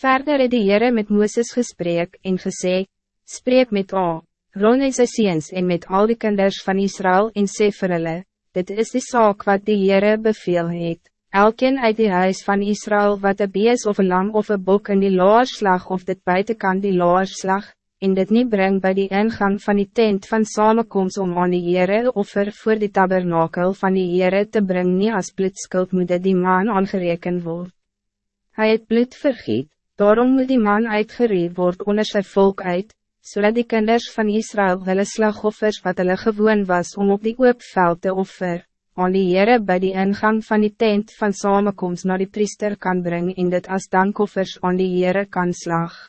Verder het die Heere met Mooses gesprek en gesê, Spreek met A, Ron en sy seens en met al die kinders van Israël en sê vir hulle, Dit is die zaak wat die Heere beveel het. Elkeen uit die huis van Israël wat een bees of een lam of een bok in die laarslag of dit buitenkant die laarslag, en dit niet brengt bij die ingang van die tent van samenkomst om aan die Heere offer voor die tabernakel van die Heere te brengen nie as bloedskuld moet die man aangereken word. Hij het bloed vergiet, daarom moet die man uitgereed word onder zijn volk uit, zodat die kinders van Israël hulle slagoffers wat hulle gewoon was om op die oopveld te offer, aan die Heere by die ingang van die tent van samenkomst naar die priester kan brengen en dit as dankoffers aan die Heere kan slag.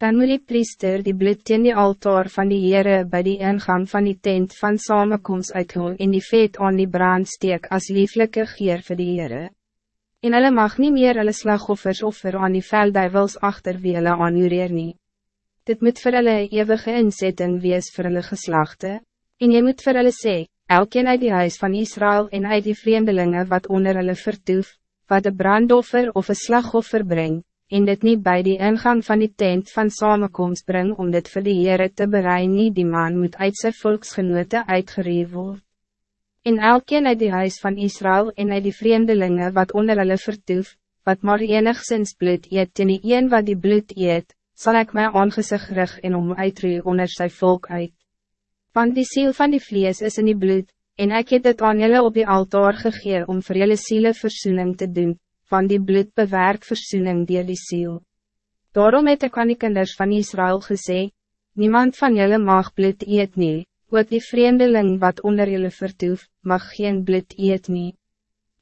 Dan moet die priester die bloed teen die altaar van die Heere by die ingang van die tent van samenkomst uithol en die vet aan die brand steek as lieflijke geer vir die Heere. En hulle mag niet meer hulle slagoffers offer aan die veldduivels achter wie hulle aanureer nie. Dit moet vir hulle eeuwige inzetting wees vir hulle geslachte, en jy moet vir hulle sê, elkeen uit die huis van Israël en uit die vreemdelingen wat onder hulle vertoef, wat een brandoffer of een slagoffer brengt, en dit niet bij die ingang van die tent van samenkomst bring om dit vir die Heere te bereiden nie die man moet uit sy volksgenote uitgereed word. In elkeen uit die huis van Israël en uit die vreemdelingen wat onder hulle vertoef, wat maar enigszins bloed eet en die een wat die bloed eet, zal ik mijn aangezicht rig en om uitroe onder zijn volk uit. Want die ziel van die vlees is in die bloed, en ik heb het aan jullie op die altaar gegeven om voor jullie zielen verzoening te doen, van die bloed bewerk verzoening die die ziel. Daarom het ik aan die kinders van Israël gesê, niemand van jullie mag bloed eet nie, ook die vreemdeling wat onder jullie vertoef, mag geen bloed eet nie.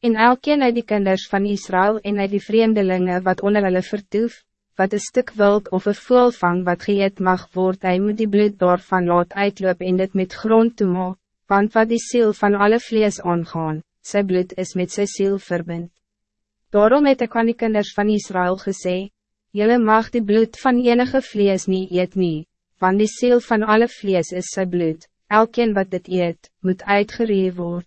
En elkeen uit die kinders van Israël en uit die vreemdelingen wat onder hulle vertoef, wat een stuk wild of een voel vang wat geëet mag word, hij moet die bloed daarvan laat uitloop en dit met grond toemaak, want wat die ziel van alle vlees aangaan, sy bloed is met sy ziel verbind. Daarom het ek aan die kinders van Israël gesê, Jylle mag die bloed van enige vlees niet eet nie, want die ziel van alle vlees is sy bloed, elkeen wat dit eet, moet uitgeree word.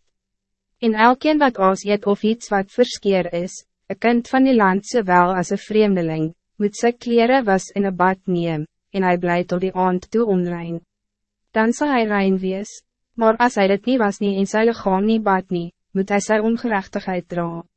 En elkeen wat ons eet of iets wat verskeer is, een kind van die land zowel als een vreemdeling, moet sy kleren was in een bad neem, en hij blijft tot die aand toe onrein. Dan zal hij rein wees, maar als hij het niet was nie en sy lichaam nie bad nie, moet hij zijn ongerechtigheid dragen.